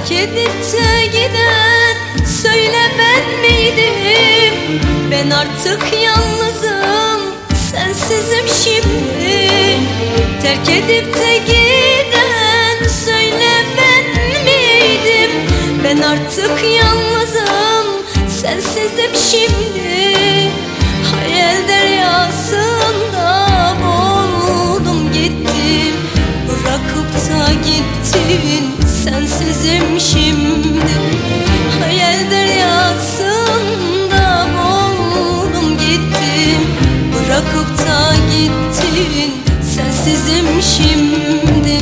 Terk edip de giden söyle ben miydim? Ben artık yalnızım sensizim şimdi. Terk edip de giden söyle ben miydim? Ben artık yalnızım sensizim şimdi. Hayal deryasında boğuldum gittim. Bırakıp da gittin sensizim sensizim şimdi.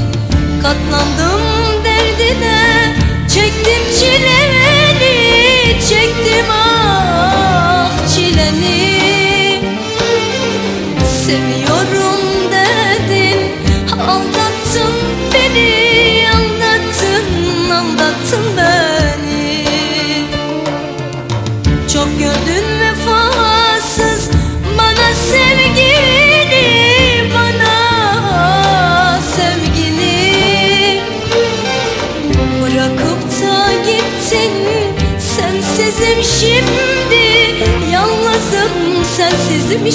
Katlandım derdine çektim çileni Yalnızım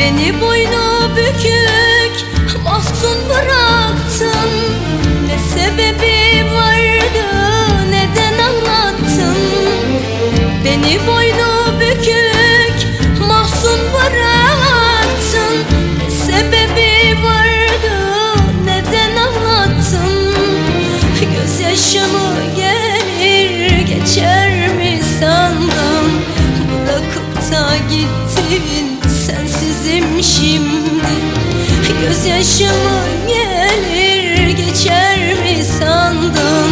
Beni boynu bükük mahzun bıraktın. Ne sebebi vardı neden anlattın? Beni boynu bükük mahzun bıraktın. Ne sebebi vardı neden anlattın? Gözyaşımı gelir geçer mi sandın? Bırakıp da gittin sensizim şimdi Gözyaşımı gelir geçer mi sandın?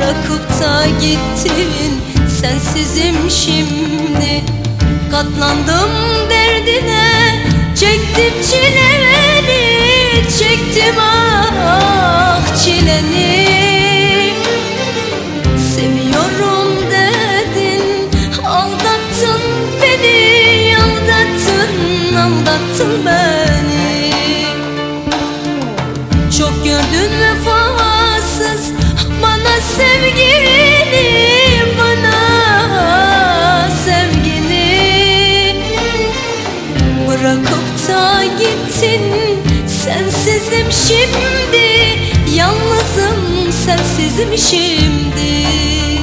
Bırakıp da gittin sensizim şimdi Katlandım derdine çektim çileni Çektim ah çileni aldattın beni. Çok gördün vefasız Bana sevgini Bana sevgini Bırakıp da gittin Sensizim şimdi. Yalnızım sensizim şimdi